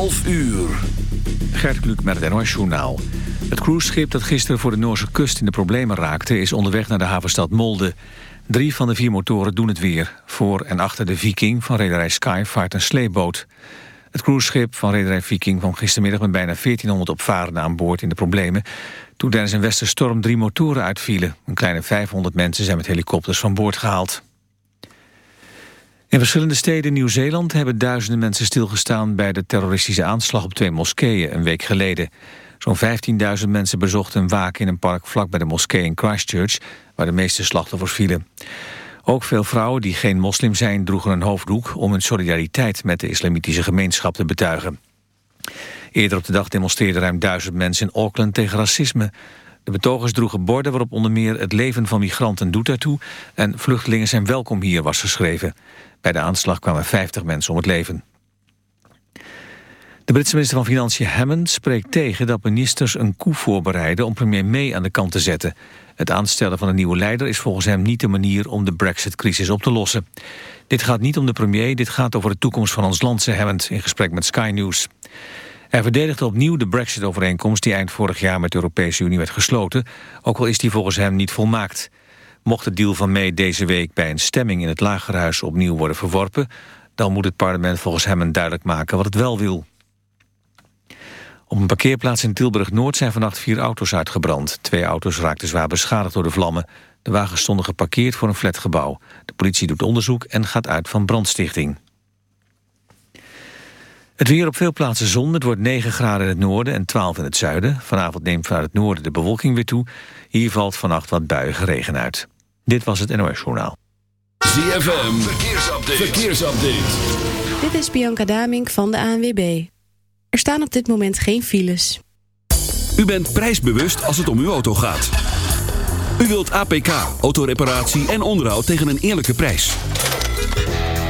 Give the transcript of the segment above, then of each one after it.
11 uur. Gert Kluk met het NOS Journaal. Het cruiseschip dat gisteren voor de Noorse kust in de problemen raakte... is onderweg naar de havenstad Molde. Drie van de vier motoren doen het weer. Voor en achter de Viking van rederij Sky vaart een sleepboot. Het cruiseschip van rederij Viking kwam gistermiddag... met bijna 1400 opvarenden aan boord in de problemen... toen tijdens een westerstorm drie motoren uitvielen. Een kleine 500 mensen zijn met helikopters van boord gehaald. In verschillende steden in Nieuw-Zeeland hebben duizenden mensen stilgestaan bij de terroristische aanslag op twee moskeeën een week geleden. Zo'n 15.000 mensen bezochten een waak in een park vlak bij de moskee in Christchurch, waar de meeste slachtoffers vielen. Ook veel vrouwen die geen moslim zijn droegen een hoofddoek om hun solidariteit met de islamitische gemeenschap te betuigen. Eerder op de dag demonstreerden ruim duizend mensen in Auckland tegen racisme. De betogers droegen borden waarop onder meer het leven van migranten doet ertoe en vluchtelingen zijn welkom hier was geschreven. Bij de aanslag kwamen 50 mensen om het leven. De Britse minister van Financiën Hammond spreekt tegen dat ministers een coup voorbereiden om premier May aan de kant te zetten. Het aanstellen van een nieuwe leider is volgens hem niet de manier om de brexit-crisis op te lossen. Dit gaat niet om de premier, dit gaat over de toekomst van ons land, zei Hammond in gesprek met Sky News. Hij verdedigde opnieuw de brexit-overeenkomst die eind vorig jaar met de Europese Unie werd gesloten, ook al is die volgens hem niet volmaakt. Mocht de deal van May deze week bij een stemming in het Lagerhuis opnieuw worden verworpen... dan moet het parlement volgens hem een duidelijk maken wat het wel wil. Op een parkeerplaats in Tilburg-Noord zijn vannacht vier auto's uitgebrand. Twee auto's raakten zwaar beschadigd door de vlammen. De wagens stonden geparkeerd voor een flatgebouw. De politie doet onderzoek en gaat uit van brandstichting. Het weer op veel plaatsen zon. Het wordt 9 graden in het noorden en 12 in het zuiden. Vanavond neemt vanuit het noorden de bewolking weer toe. Hier valt vannacht wat buiige regen uit. Dit was het NOS Journaal. ZFM, verkeersupdate. verkeersupdate. Dit is Bianca Damink van de ANWB. Er staan op dit moment geen files. U bent prijsbewust als het om uw auto gaat. U wilt APK, autoreparatie en onderhoud tegen een eerlijke prijs.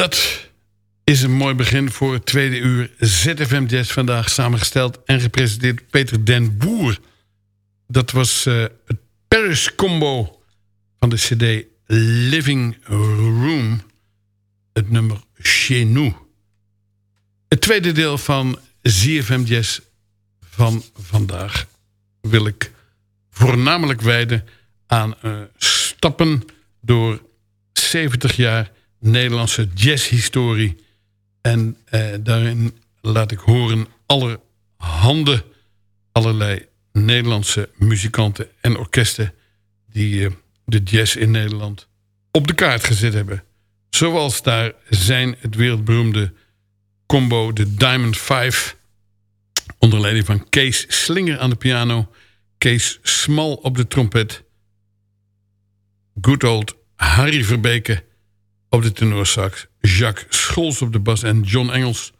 Dat is een mooi begin voor het tweede uur ZFM Jazz. Vandaag samengesteld en gepresenteerd Peter den Boer. Dat was uh, het Paris Combo van de cd Living Room. Het nummer Chez Nous. Het tweede deel van ZFM Jazz van vandaag wil ik voornamelijk wijden aan uh, stappen door 70 jaar Nederlandse jazzhistorie. En eh, daarin laat ik horen allerhande, allerlei Nederlandse muzikanten en orkesten... die eh, de jazz in Nederland op de kaart gezet hebben. Zoals daar zijn het wereldberoemde combo de Diamond Five... onder leiding van Kees Slinger aan de piano... Kees Smal op de trompet... good old Harry Verbeke op de tenorsax... Jacques Scholz op de bas en John Engels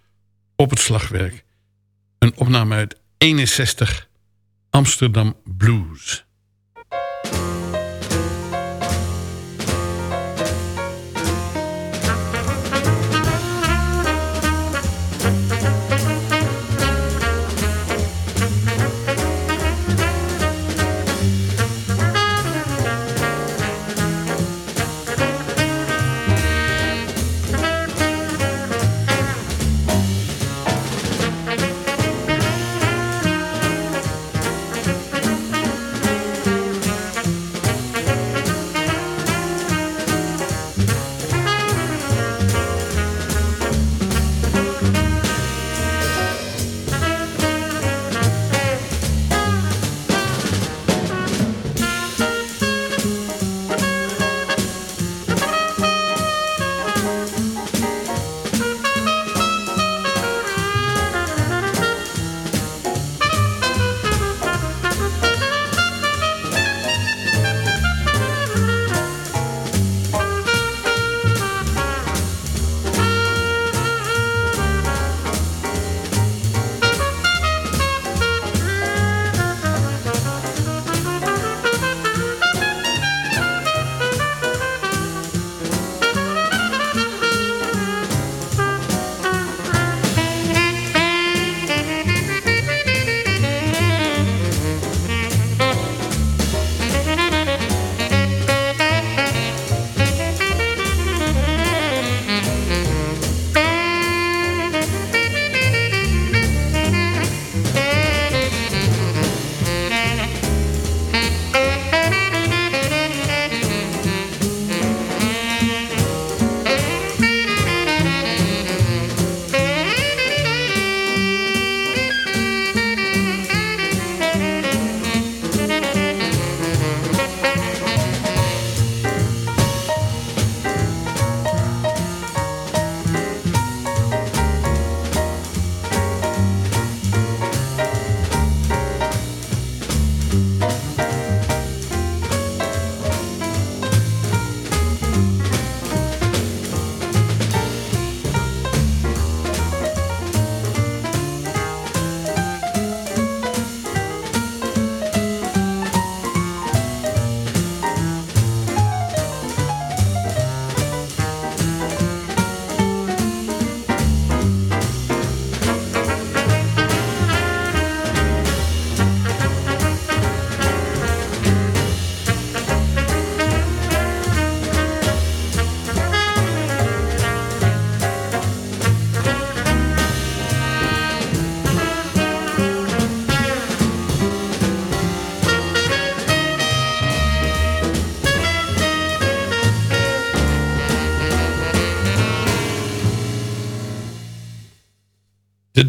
op het slagwerk. Een opname uit 61 Amsterdam Blues.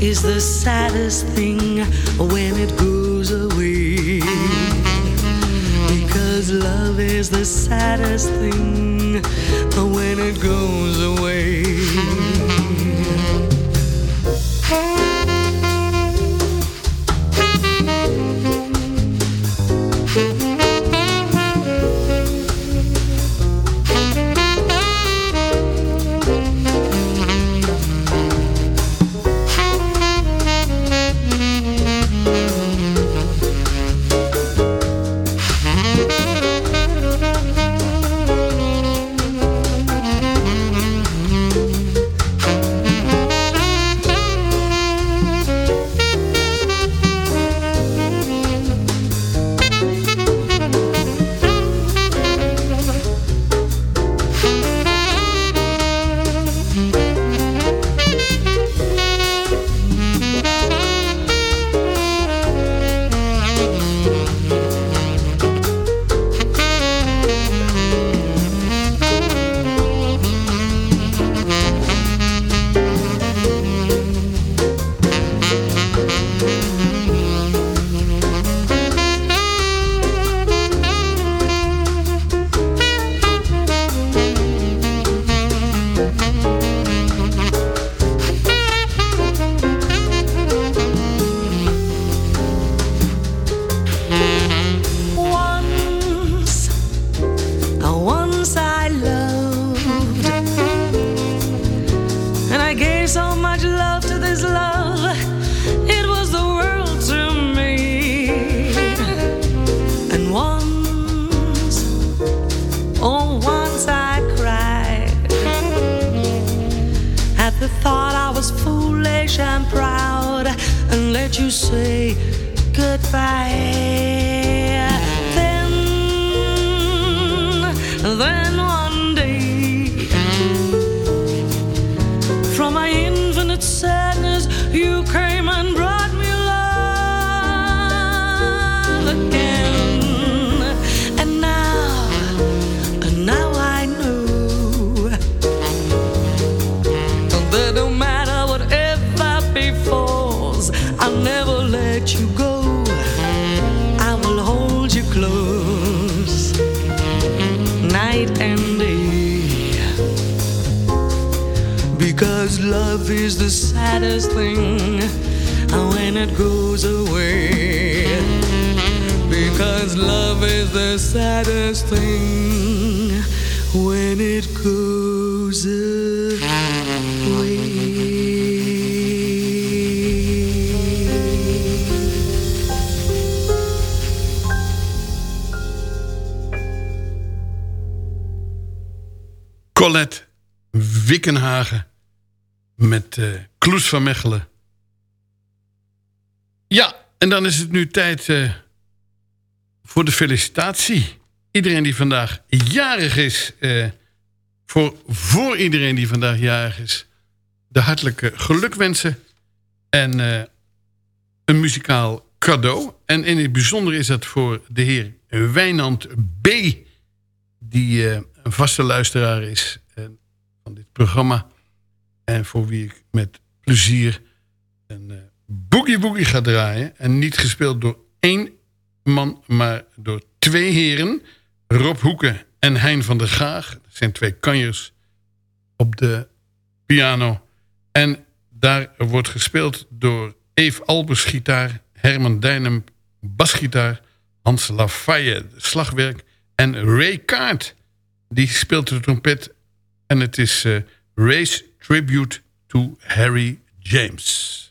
Is the saddest thing when it goes away. Because love is the saddest thing when it goes away. heard you say goodbye. Love is the saddest thing when it goes away. Because love is the saddest thing when it goes Colette Wickenhagen Van Mechelen. Ja, en dan is het nu tijd uh, voor de felicitatie. Iedereen die vandaag jarig is, uh, voor, voor iedereen die vandaag jarig is, de hartelijke gelukwensen en een muzikaal cadeau. En in het bijzonder is dat voor de heer Wijnand B., die een vaste luisteraar is van dit programma. En voor wie ik met plezier een uh, boogie boogie ga draaien. En niet gespeeld door één man, maar door twee heren. Rob Hoeken en Hein van der Gaag. Dat zijn twee kanjers op de piano. En daar wordt gespeeld door Eve Albers gitaar... Herman Dijnem basgitaar... Hans Lafayette slagwerk... en Ray Kaart die speelt de trompet. En het is uh, Race Tribute to Harry James.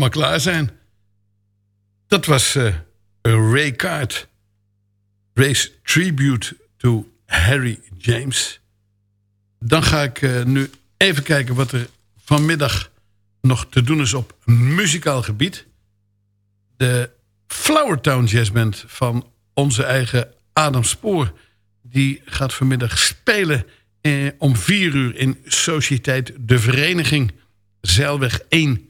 Maar klaar zijn. Dat was uh, Ray Card. Ray's Tribute to Harry James. Dan ga ik uh, nu even kijken wat er vanmiddag nog te doen is op muzikaal gebied. De Flowertown Jazz Band van onze eigen Adam Spoor... die gaat vanmiddag spelen eh, om vier uur in Sociëteit De Vereniging... Zeilweg 1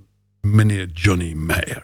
meneer Johnny Meyer.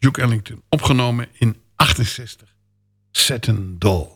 Duke Ellington. Opgenomen in 68. Satin Doll.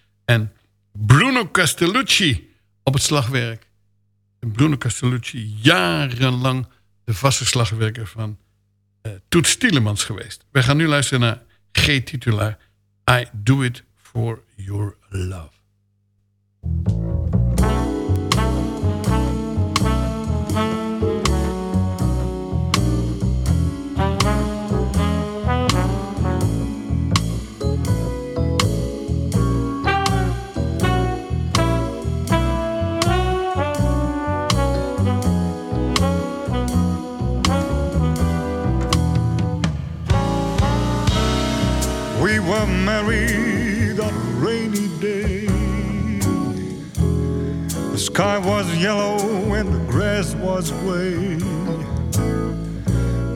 En Bruno Castellucci op het slagwerk. En Bruno Castellucci jarenlang de vaste slagwerker van uh, Toet Tielemans geweest. We gaan nu luisteren naar G-titulaar I Do It For Your Love. Sky was yellow and the grass was gray.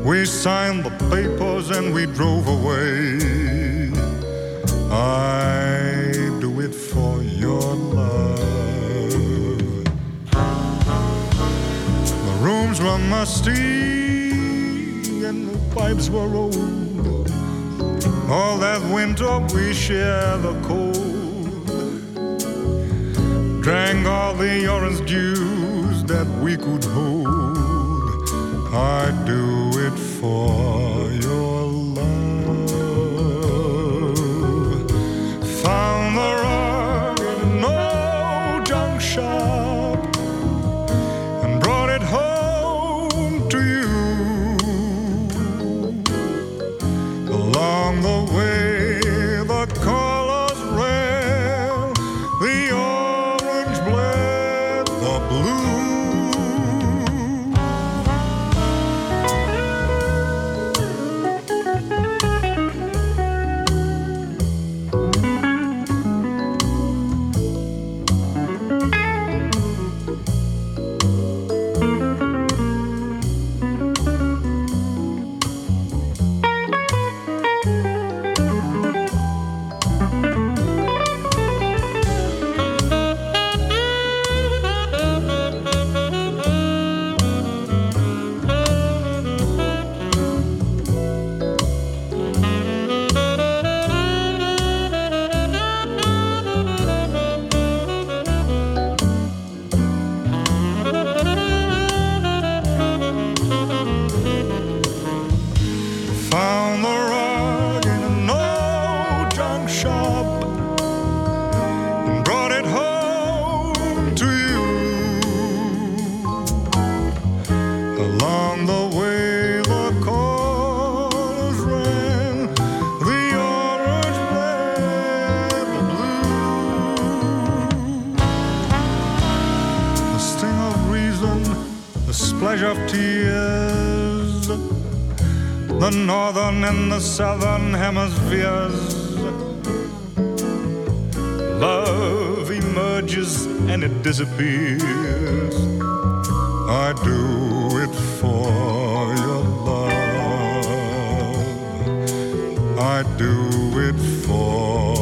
We signed the papers and we drove away. I do it for your love. The rooms were musty and the pipes were old. All that winter we shared the cold. Drank all the orange juice that we could hold. I'd do it for splash of tears the northern and the southern hemispheres. Love emerges and it disappears. I do it for your love. I do it for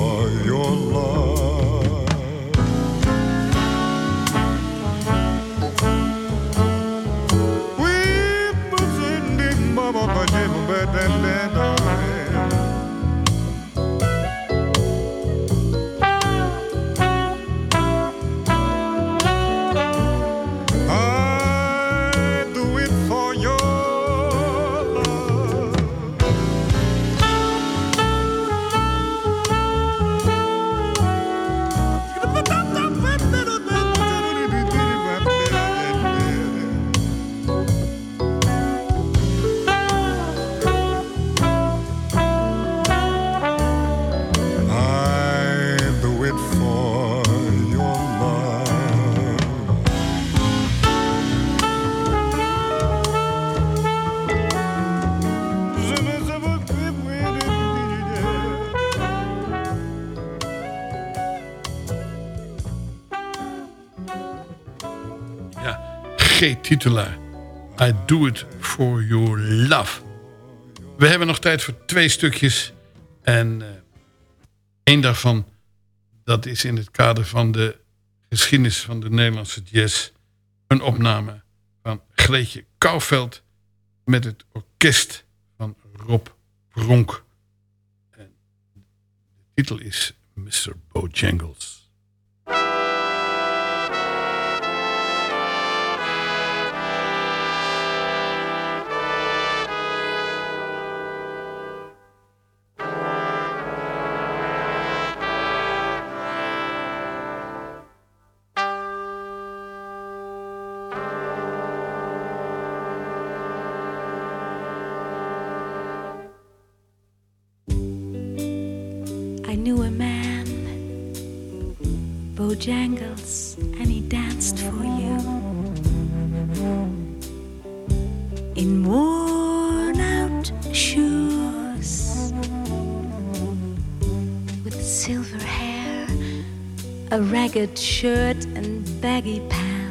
Ja, G-titulaar. I do it for your love. We hebben nog tijd voor twee stukjes. En eh één daarvan, dat is in het kader van de geschiedenis van de Nederlandse jazz. Een opname van Greetje Kouwveld met het orkest van Rob Bronk. En de titel is Mr. Bojangles. Ragged shirt, and baggy pants.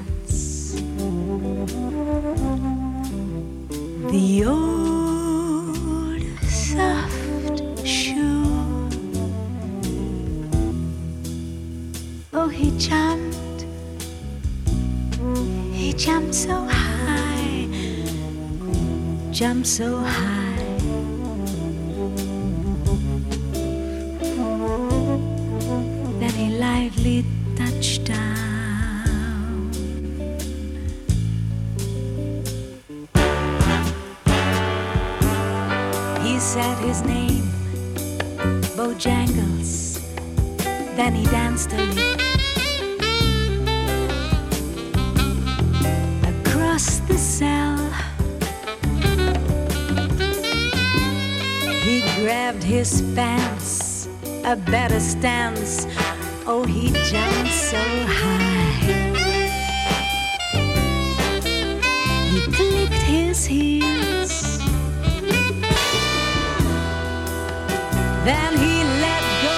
So high. He clicked his heels. Then he let go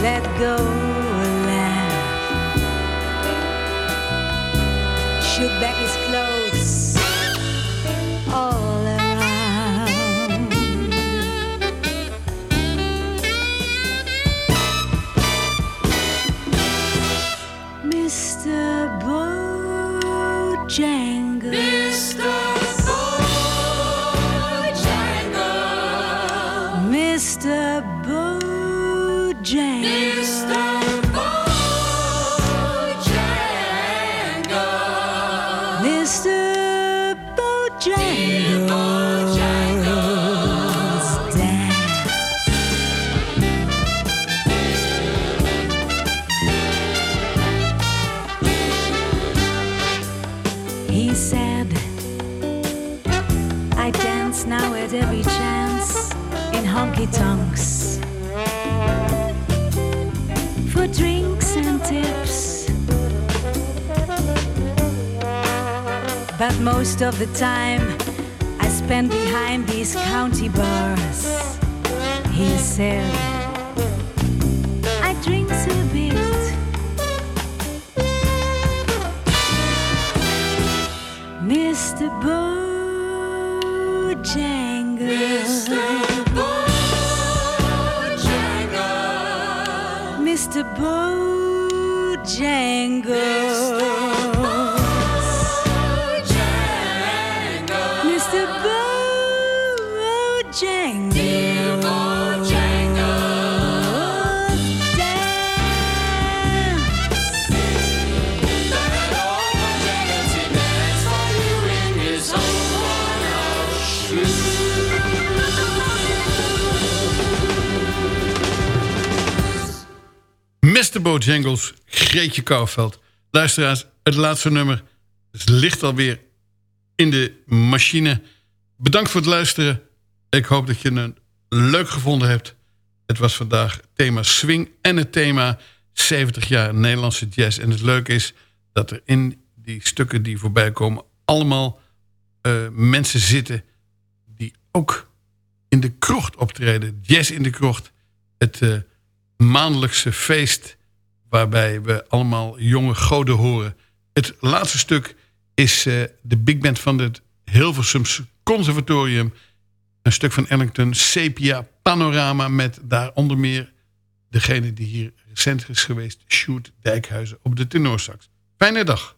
let go most of the time I spend behind these county bars. He said, Bojangles, Greetje Kouwveld. Luisteraars, het laatste nummer ligt alweer in de machine. Bedankt voor het luisteren. Ik hoop dat je het leuk gevonden hebt. Het was vandaag thema swing en het thema 70 jaar Nederlandse jazz. En het leuke is dat er in die stukken die voorbij komen... allemaal eh, mensen zitten die ook in de krocht optreden. Jazz in de krocht. Het eh, maandelijkse feest waarbij we allemaal jonge goden horen. Het laatste stuk is eh, de big band van het Hilversums Conservatorium. Een stuk van Ellington, Sepia Panorama... met daaronder meer degene die hier recent is geweest... Sjoerd Dijkhuizen op de tenorsax. Fijne dag.